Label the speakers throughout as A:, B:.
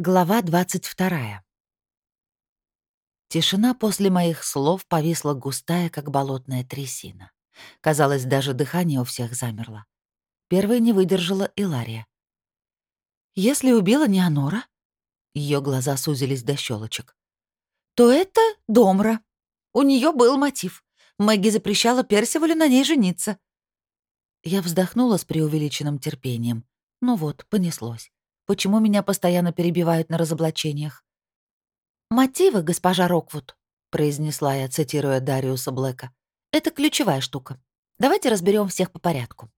A: Глава 22. Тишина после моих слов повисла густая, как болотная трясина. Казалось, даже дыхание у всех замерло. Первой не выдержала Илария. «Если убила не Анора, ее глаза сузились до щелочек, то это Домра. У нее был мотив. Мэгги запрещала Персивалю на ней жениться. Я вздохнула с преувеличенным терпением. Ну вот, понеслось. Почему меня постоянно перебивают на разоблачениях? «Мотивы, госпожа Роквуд», — произнесла я, цитируя Дариуса Блэка, — «это ключевая штука. Давайте разберем всех по порядку».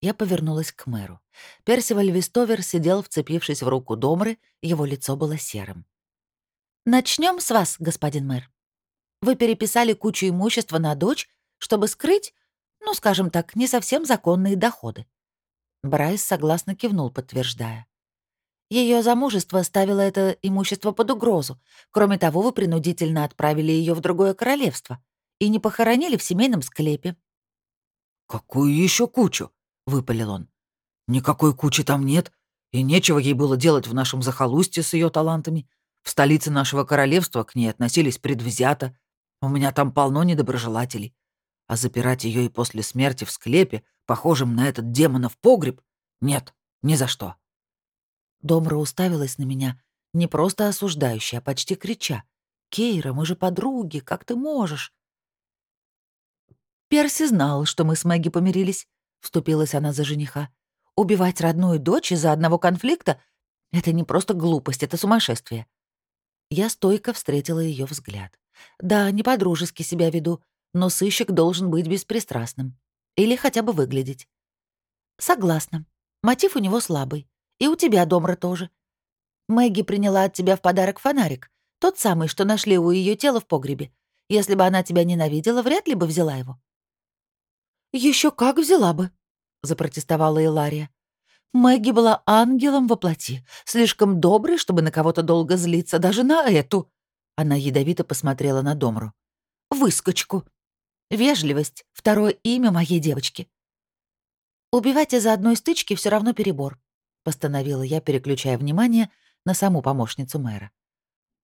A: Я повернулась к мэру. Персиваль Вестовер сидел, вцепившись в руку Домры, его лицо было серым. Начнем с вас, господин мэр. Вы переписали кучу имущества на дочь, чтобы скрыть, ну, скажем так, не совсем законные доходы. Брайс согласно кивнул, подтверждая. Ее замужество ставило это имущество под угрозу. Кроме того, вы принудительно отправили ее в другое королевство и не похоронили в семейном склепе.
B: «Какую еще кучу?» — выпалил он. «Никакой кучи там нет, и нечего ей было делать в нашем захолустье с ее талантами. В столице нашего королевства к ней относились предвзято. У меня там полно недоброжелателей. А запирать ее и после смерти в склепе, похожем на этот демонов погреб, нет, ни за что».
A: Домра уставилась на меня, не просто осуждающая, а почти крича. «Кейра, мы же подруги, как ты можешь?» Перси знал, что мы с Мэгги помирились, — вступилась она за жениха. «Убивать родную дочь из-за одного конфликта — это не просто глупость, это сумасшествие». Я стойко встретила ее взгляд. Да, не по-дружески себя веду, но сыщик должен быть беспристрастным. Или хотя бы выглядеть. Согласна. Мотив у него слабый. И у тебя, Домра, тоже. Мэгги приняла от тебя в подарок фонарик. Тот самый, что нашли у ее тела в погребе. Если бы она тебя ненавидела, вряд ли бы взяла его. Еще как взяла бы», — запротестовала Илария. Мэгги была ангелом во плоти, слишком доброй, чтобы на кого-то долго злиться, даже на эту. Она ядовито посмотрела на Домру. «Выскочку. Вежливость — второе имя моей девочки. Убивать из-за одной стычки все равно перебор постановила я, переключая внимание на саму помощницу мэра.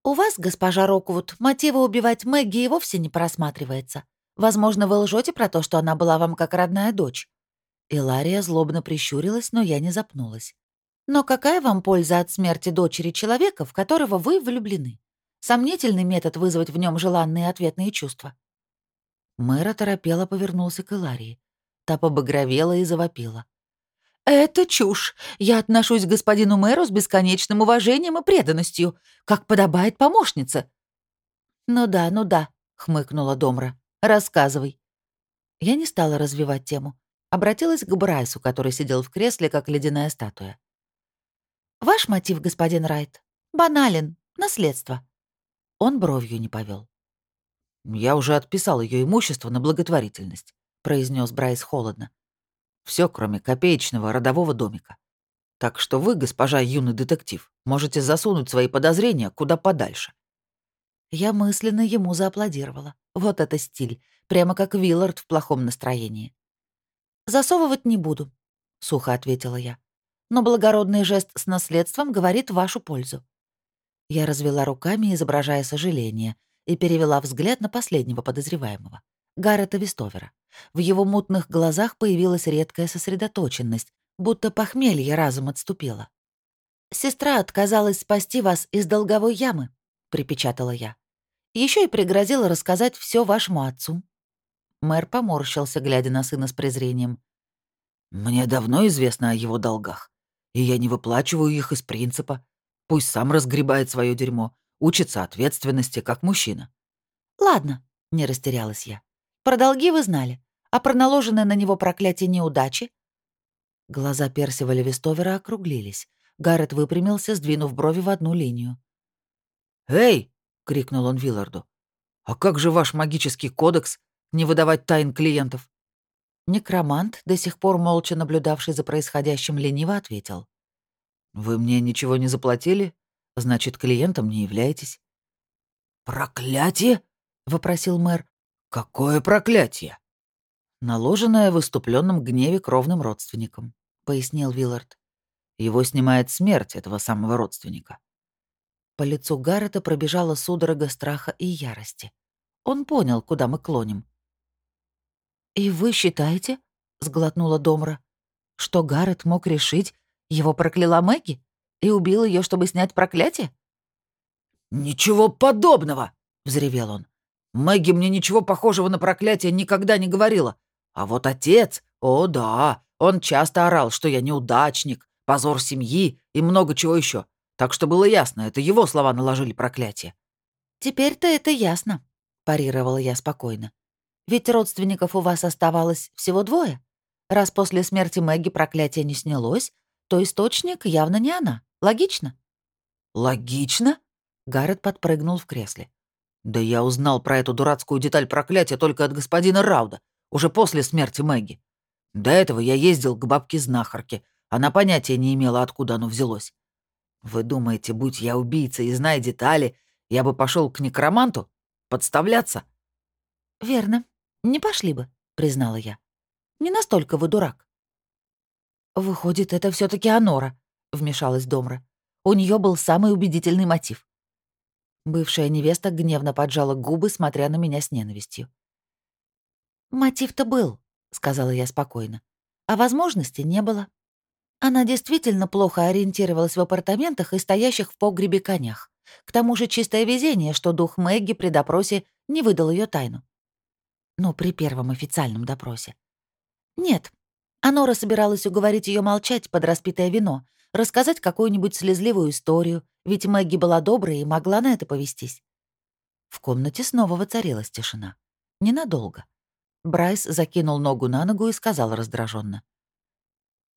A: «У вас, госпожа Роквуд, мотива убивать Мэгги и вовсе не просматривается. Возможно, вы лжете про то, что она была вам как родная дочь». Илария злобно прищурилась, но я не запнулась. «Но какая вам польза от смерти дочери человека, в которого вы влюблены? Сомнительный метод вызвать в нем желанные ответные чувства». Мэр оторопело повернулся к Иларии. Та побагровела и завопила. «Это чушь. Я отношусь к господину мэру с бесконечным уважением и преданностью, как подобает помощнице». «Ну да, ну да», — хмыкнула Домра. «Рассказывай». Я не стала развивать тему. Обратилась к Брайсу, который сидел в кресле, как ледяная статуя. «Ваш мотив, господин Райт, банален. Наследство». Он бровью не повел.
B: «Я уже отписал ее имущество на благотворительность», — произнес Брайс холодно. Все, кроме копеечного родового домика. Так что вы, госпожа юный детектив, можете засунуть свои подозрения куда подальше.
A: Я мысленно ему зааплодировала. Вот это стиль. Прямо как Виллард в плохом настроении. «Засовывать не буду», — сухо ответила я. «Но благородный жест с наследством говорит вашу пользу». Я развела руками, изображая сожаление, и перевела взгляд на последнего подозреваемого. Гаррета Вестовера. В его мутных глазах появилась редкая сосредоточенность, будто похмелье разом отступило. «Сестра отказалась спасти вас из долговой ямы», — припечатала я. Еще и пригрозила рассказать все вашему отцу». Мэр поморщился, глядя на сына с презрением.
B: «Мне давно известно о его долгах, и я не выплачиваю их из принципа. Пусть сам разгребает свое дерьмо, учится ответственности, как мужчина».
A: «Ладно», — не растерялась я. Про долги вы знали, а про наложенное на него проклятие неудачи?» Глаза Персиваля Вестовера округлились. Гаррет выпрямился, сдвинув брови в одну линию.
B: «Эй!» — крикнул он Вилларду. «А как же ваш магический кодекс не выдавать тайн клиентов?»
A: Некромант, до сих пор молча наблюдавший за происходящим, лениво ответил.
B: «Вы мне ничего не заплатили? Значит, клиентом не являетесь». «Проклятие?» — вопросил мэр. «Какое проклятие!»
A: «Наложенное в выступленном гневе кровным родственникам», — пояснил Виллард.
B: «Его снимает смерть этого самого родственника.
A: По лицу Гаррета пробежала судорога страха и ярости. Он понял, куда мы клоним. «И вы считаете, — сглотнула Домра, — что Гаррет мог решить, его прокляла Мэгги и убил ее, чтобы снять проклятие?»
B: «Ничего подобного!» — взревел он. «Мэгги мне ничего похожего на проклятие никогда не говорила. А вот отец, о да, он часто орал, что я неудачник, позор семьи и много чего еще. Так что было ясно, это его слова наложили проклятие».
A: «Теперь-то это ясно», — парировала я спокойно. «Ведь родственников у вас оставалось всего двое. Раз после смерти Мэгги проклятие не снялось, то источник явно не она. Логично?»
B: «Логично?» Гаррет подпрыгнул в кресле. «Да я узнал про эту дурацкую деталь проклятия только от господина Рауда, уже после смерти Мэгги. До этого я ездил к бабке-знахарке. Она понятия не имела, откуда оно взялось. Вы думаете, будь я убийцей и зная детали, я бы пошел к некроманту? Подставляться?»
A: «Верно. Не пошли бы», — признала я. «Не настолько вы дурак». «Выходит, это все таки Анора», — вмешалась Домра. «У нее был самый убедительный мотив. Бывшая невеста гневно поджала губы, смотря на меня с ненавистью. «Мотив-то был», — сказала я спокойно. «А возможности не было. Она действительно плохо ориентировалась в апартаментах и стоящих в погребе конях. К тому же чистое везение, что дух Мэгги при допросе не выдал ее тайну. Ну, при первом официальном допросе. Нет, Анора собиралась уговорить ее молчать под распитое вино, рассказать какую-нибудь слезливую историю, ведь Мэгги была добрая и могла на это повестись. В комнате снова воцарилась тишина. Ненадолго. Брайс закинул ногу на ногу и сказал раздраженно: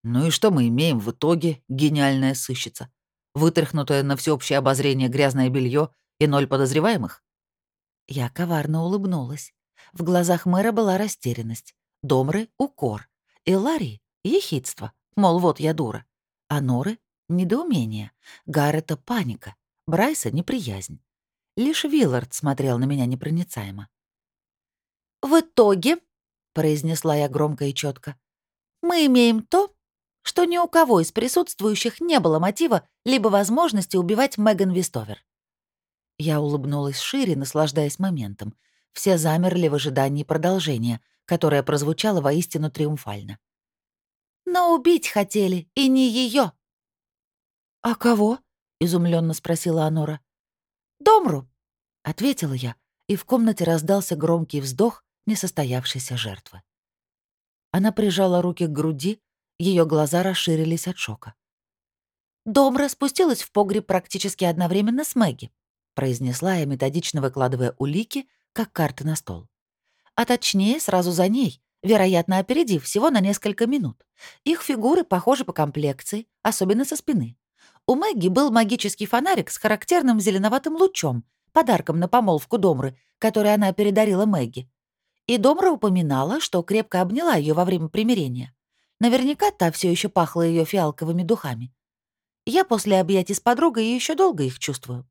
B: «Ну и что мы имеем в итоге, гениальная сыщица? Вытряхнутое на всеобщее обозрение грязное белье и ноль подозреваемых?»
A: Я коварно улыбнулась. В глазах мэра была растерянность. Домры — укор. И Ларри — ехидство. Мол, вот я дура. А Норы — недоумение. Гаррета — паника. Брайса — неприязнь. Лишь Виллард смотрел на меня непроницаемо. «В итоге», — произнесла я громко и четко, «мы имеем то, что ни у кого из присутствующих не было мотива либо возможности убивать Меган Вестовер». Я улыбнулась шире, наслаждаясь моментом. Все замерли в ожидании продолжения, которое прозвучало воистину триумфально. Но убить хотели и не ее. «А кого?» — изумленно спросила Анора. «Домру», — ответила я, и в комнате раздался громкий вздох несостоявшейся жертвы. Она прижала руки к груди, ее глаза расширились от шока. «Домра спустилась в погреб практически одновременно с Мэгги», произнесла я, методично выкладывая улики, как карты на стол. А точнее, сразу за ней, вероятно, опередив всего на несколько минут. Их фигуры похожи по комплекции, особенно со спины. У Мэгги был магический фонарик с характерным зеленоватым лучом, подарком на помолвку Домры, который она передарила Мэгги. И Домра упоминала, что крепко обняла ее во время примирения. Наверняка та все еще пахла ее фиалковыми духами. Я после объятий с подругой еще долго их чувствую.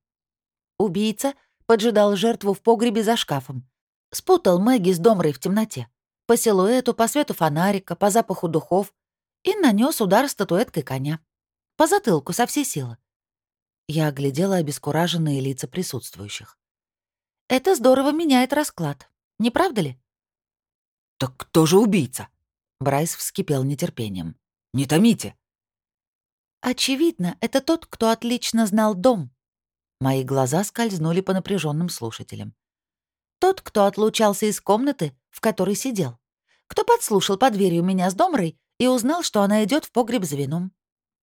A: Убийца поджидал жертву в погребе за шкафом. Спутал Мэгги с Домрой в темноте по силуэту, по свету фонарика, по запаху духов и нанес удар статуэткой коня. По затылку со всей силы. Я оглядела обескураженные лица присутствующих. Это здорово меняет расклад, не правда ли?
B: «Так кто же убийца?»
A: Брайс вскипел нетерпением.
B: «Не томите!»
A: «Очевидно, это тот, кто отлично знал дом». Мои глаза скользнули по напряженным слушателям. Тот, кто отлучался из комнаты, в которой сидел. Кто подслушал под дверью меня с Домрой и узнал, что она идет в погреб за вином.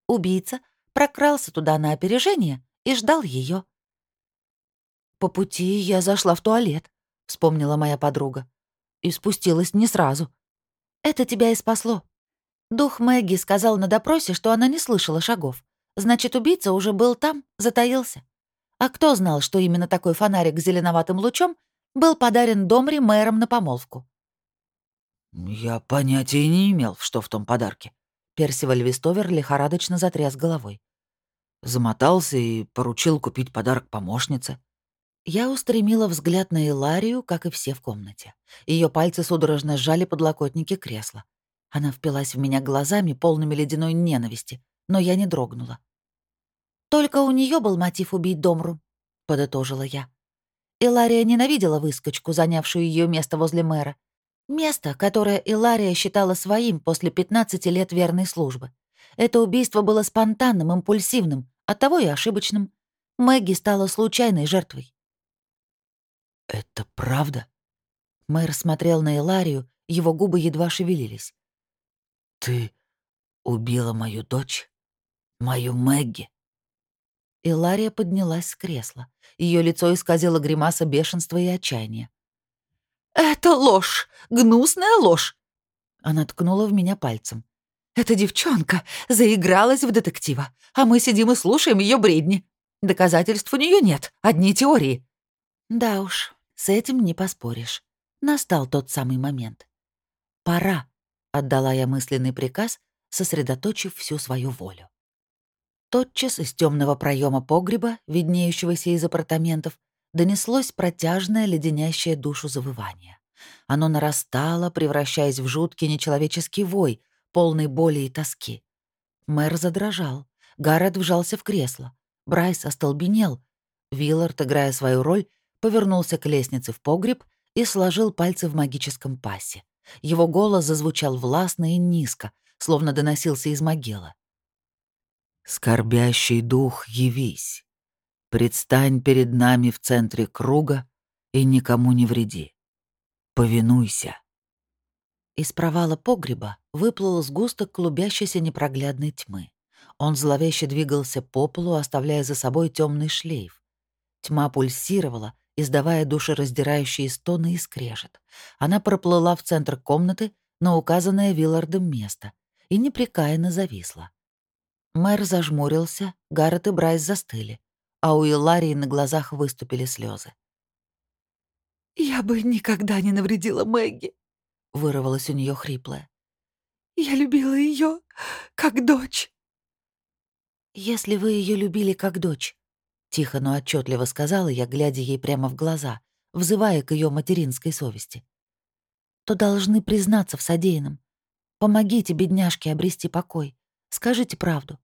A: Убийца прокрался туда на опережение и ждал ее. «По пути я зашла в туалет», — вспомнила моя подруга. «И спустилась не сразу. Это тебя и спасло. Дух Мэгги сказал на допросе, что она не слышала шагов. Значит, убийца уже был там, затаился. А кто знал, что именно такой фонарик с зеленоватым лучом был подарен Домри мэром на помолвку.
B: «Я понятия не имел, что в том подарке».
A: Персиваль Вестовер лихорадочно затряс головой.
B: Замотался и поручил купить подарок помощнице.
A: Я устремила взгляд на Иларию, как и все в комнате. Ее пальцы судорожно сжали подлокотники кресла. Она впилась в меня глазами, полными ледяной ненависти, но я не дрогнула. «Только у нее был мотив убить Домру», — подытожила я. Илария ненавидела выскочку, занявшую ее место возле мэра. Место, которое Илария считала своим после 15 лет верной службы. Это убийство было спонтанным, импульсивным, оттого и ошибочным. Мэгги стала случайной жертвой.
B: «Это правда?»
A: Мэр смотрел на Иларию, его губы едва шевелились.
B: «Ты убила мою дочь? Мою Мэгги?»
A: Илария поднялась с кресла. Ее лицо исказило гримаса бешенства и отчаяния. «Это ложь! Гнусная ложь!» Она ткнула в меня пальцем. «Эта девчонка заигралась в детектива, а мы сидим и слушаем ее бредни. Доказательств у нее нет, одни теории». Да уж, с этим не поспоришь. Настал тот самый момент. «Пора», — отдала я мысленный приказ, сосредоточив всю свою волю. Тотчас из темного проема погреба, виднеющегося из апартаментов, донеслось протяжное, леденящее душу завывание. Оно нарастало, превращаясь в жуткий нечеловеческий вой, полный боли и тоски. Мэр задрожал. Гаррет вжался в кресло. Брайс остолбенел. Виллард, играя свою роль, повернулся к лестнице в погреб и сложил пальцы в магическом пасе. Его голос зазвучал властно и низко, словно доносился из могилы.
B: «Скорбящий дух, явись!» Предстань перед нами в центре круга и никому не вреди. Повинуйся.
A: Из провала погреба выплыл сгусток клубящейся непроглядной тьмы. Он зловеще двигался по полу, оставляя за собой темный шлейф. Тьма пульсировала, издавая душераздирающие стоны и скрежет. Она проплыла в центр комнаты на указанное Виллардом место и непрекаянно зависла. Мэр зажмурился, Гаррет и Брайс застыли а у Иларии на глазах выступили слезы. «Я бы никогда не навредила Мэгги», — вырвалось у нее хриплое. «Я любила ее как дочь». «Если вы ее любили как дочь», — тихо, но отчетливо сказала я, глядя ей прямо в глаза, взывая к ее материнской совести, то должны признаться в содеянном. Помогите бедняжке обрести покой. Скажите правду.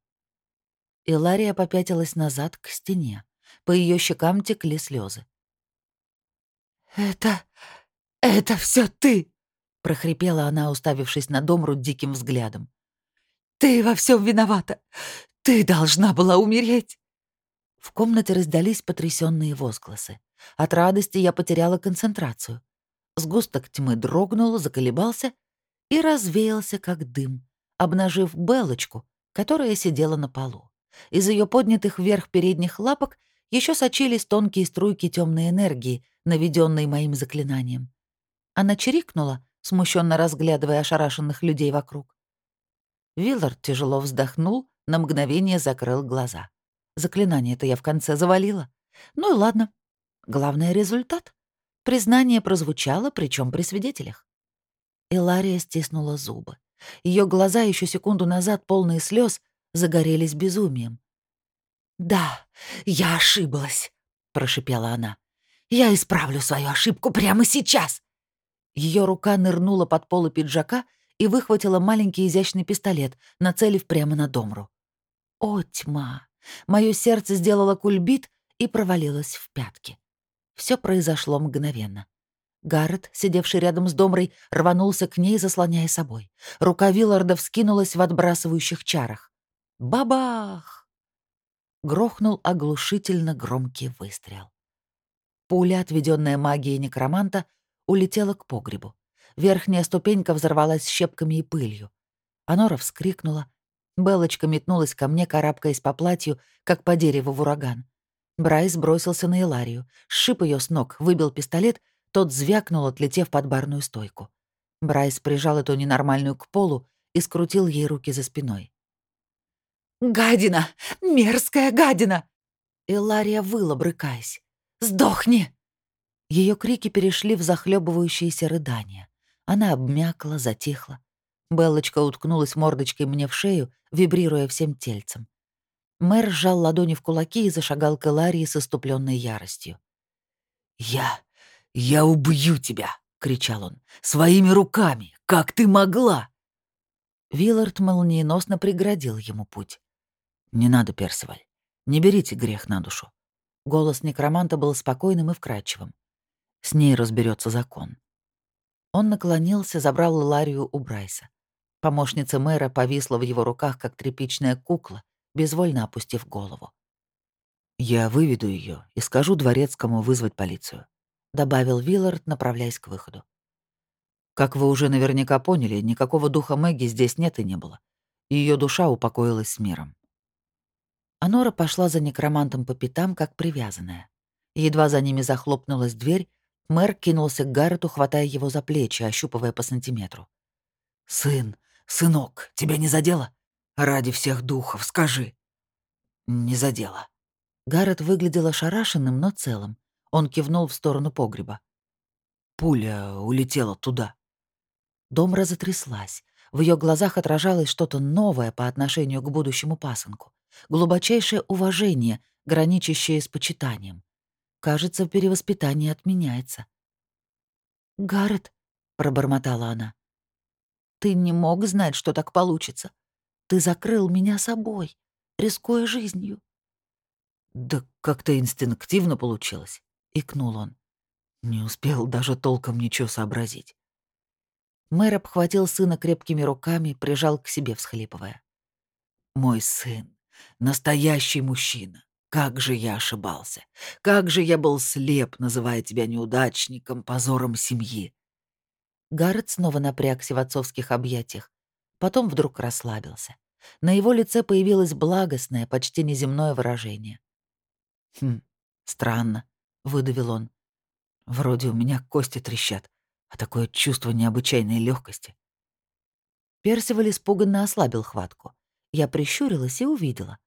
A: И Лария попятилась назад к стене. По ее щекам текли слезы. «Это... это все ты!» — прохрипела она, уставившись на Домру диким взглядом. «Ты во всем виновата! Ты должна была умереть!» В комнате раздались потрясенные возгласы. От радости я потеряла концентрацию. Сгусток тьмы дрогнул, заколебался и развеялся, как дым, обнажив Белочку, которая сидела на полу. Из ее поднятых вверх передних лапок еще сочились тонкие струйки темной энергии, наведенной моим заклинанием. Она чирикнула, смущенно разглядывая ошарашенных людей вокруг. Виллард тяжело вздохнул, на мгновение закрыл глаза. Заклинание-то я в конце завалила. Ну и ладно. Главное — результат. Признание прозвучало, причем при свидетелях. Илария стиснула зубы. Ее глаза еще секунду назад, полные слез, загорелись безумием. «Да, я ошиблась», — прошипела она. «Я исправлю свою ошибку прямо сейчас». Ее рука нырнула под полы пиджака и выхватила маленький изящный пистолет, нацелив прямо на Домру. О, тьма! Мое сердце сделало кульбит и провалилось в пятки. Все произошло мгновенно. Гаррет, сидевший рядом с Домрой, рванулся к ней, заслоняя собой. Рука Вилларда вскинулась в отбрасывающих чарах. Бабах! Грохнул оглушительно громкий выстрел. Пуля, отведенная магией некроманта, улетела к погребу. Верхняя ступенька взорвалась щепками и пылью. Анора вскрикнула. Белочка метнулась ко мне, карабкаясь по платью, как по дереву в ураган. Брайс бросился на Иларию, сшиб ее с ног, выбил пистолет, тот звякнул, отлетев под барную стойку. Брайс прижал эту ненормальную к полу и скрутил ей руки за спиной. «Гадина! Мерзкая гадина!» Илария выла, брыкаясь. «Сдохни!» Ее крики перешли в захлебывающиеся рыдания. Она обмякла, затихла. Беллочка уткнулась мордочкой мне в шею, вибрируя всем тельцем. Мэр сжал ладони в кулаки и зашагал к Иларии с иступленной яростью.
B: «Я... я убью тебя!» — кричал он. «Своими руками! Как ты могла?»
A: Виллард молниеносно преградил ему путь.
B: «Не надо, Персиваль. Не берите грех на душу». Голос некроманта был спокойным и вкрадчивым. С ней разберется закон. Он наклонился, забрал Ларию у Брайса. Помощница мэра повисла в его руках, как тряпичная кукла, безвольно опустив голову. «Я выведу ее и скажу дворецкому вызвать полицию», — добавил Виллард, направляясь к выходу. «Как вы уже наверняка поняли, никакого духа Мэгги здесь нет и не было. Ее душа упокоилась с миром». Анора пошла за некромантом по пятам, как привязанная. Едва за ними захлопнулась дверь, мэр кинулся к Гаррету, хватая его за плечи, ощупывая по сантиметру. «Сын, «Сынок, тебя не задело? Ради всех духов, скажи». «Не задело». Гаррет выглядел ошарашенным, но целым. Он кивнул в сторону погреба. Пуля улетела туда. Дом разотряслась. В ее глазах отражалось что-то новое по отношению к будущему пасынку. Глубочайшее уважение, граничащее с почитанием. Кажется, перевоспитание отменяется. «Гаррет», — пробормотала она, ты не мог знать, что так получится. Ты закрыл меня собой, рискуя жизнью. Да как-то инстинктивно получилось, икнул он. Не успел даже толком ничего сообразить. Мэр обхватил сына крепкими руками, прижал к себе, всхлипывая. «Мой сын, настоящий мужчина. Как же я ошибался. Как же я был слеп, называя тебя неудачником, позором семьи. Гаррет снова напрягся в отцовских объятиях. Потом вдруг расслабился. На его лице появилось благостное, почти неземное выражение. «Хм, странно», — выдавил он. «Вроде у меня кости трещат, а такое чувство необычайной легкости. Персиваль испуганно ослабил хватку. Я прищурилась и увидела.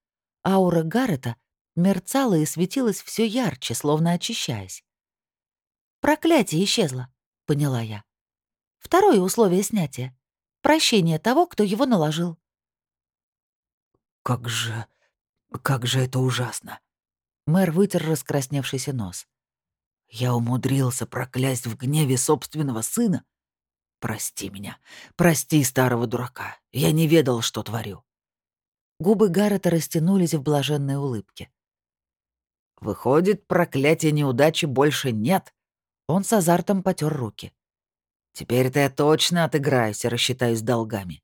B: Аура Гаррета мерцала и светилась все ярче, словно очищаясь. «Проклятие исчезло», — поняла я. Второе условие снятия — прощение того, кто его наложил. «Как же... как же это ужасно!» Мэр вытер раскрасневшийся нос. «Я умудрился проклясть в гневе собственного сына? Прости меня, прости старого дурака, я не ведал, что творю». Губы Гаррета растянулись в блаженной улыбке. «Выходит, проклятия неудачи больше нет?» Он с азартом потер руки. Теперь-то я точно отыграюсь и рассчитаюсь долгами.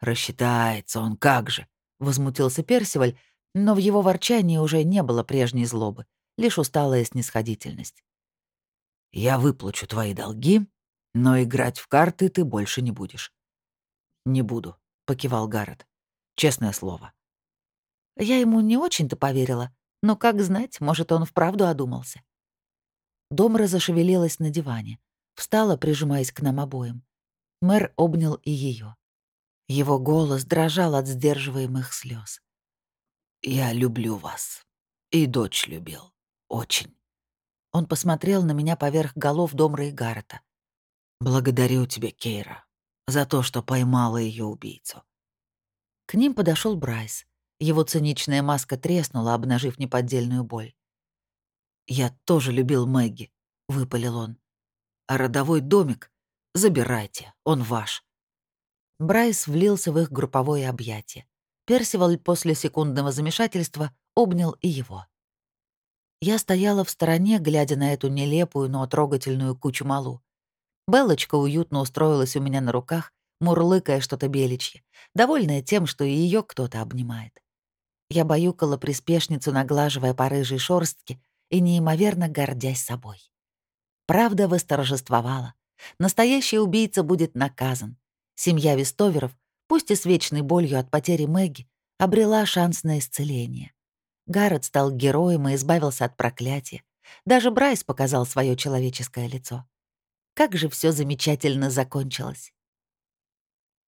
B: Рассчитается он, как же, возмутился Персиваль, но в его ворчании уже не было прежней злобы, лишь усталая снисходительность. Я выплачу твои долги, но играть в карты ты больше не будешь. Не буду, покивал Гаррет. Честное слово. Я ему не очень-то поверила, но как знать, может, он вправду одумался. Домра зашевелилась на диване. Встала, прижимаясь к нам обоим. Мэр обнял и ее. Его голос дрожал от сдерживаемых слез. «Я люблю вас. И дочь любил. Очень». Он посмотрел на меня поверх голов Домра и Гаррета. «Благодарю тебя, Кейра, за то, что поймала ее убийцу». К ним подошел Брайс. Его циничная маска треснула, обнажив неподдельную боль. «Я тоже любил Мэгги», — выпалил он. А родовой домик забирайте, он ваш». Брайс влился в их групповое объятие. Персиваль после секундного замешательства обнял и его. Я стояла в стороне, глядя на эту нелепую, но трогательную кучу малу. Белочка уютно устроилась у меня на руках, мурлыкая что-то беличье, довольная тем, что ее кто-то обнимает. Я баюкала приспешницу, наглаживая по рыжей шорстке и неимоверно гордясь собой. Правда восторжествовала. Настоящий убийца будет наказан. Семья Вестоверов, пусть и с вечной болью от потери Мэгги, обрела шанс на исцеление. Гаррет стал героем и избавился от проклятия. Даже Брайс показал свое человеческое лицо. Как же все замечательно закончилось.